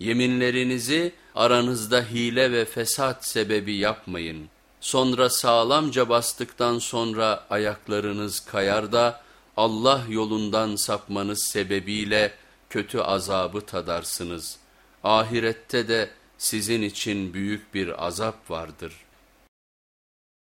Yeminlerinizi aranızda hile ve fesat sebebi yapmayın. Sonra sağlamca bastıktan sonra ayaklarınız kayar da Allah yolundan sapmanız sebebiyle kötü azabı tadarsınız. Ahirette de sizin için büyük bir azap vardır.''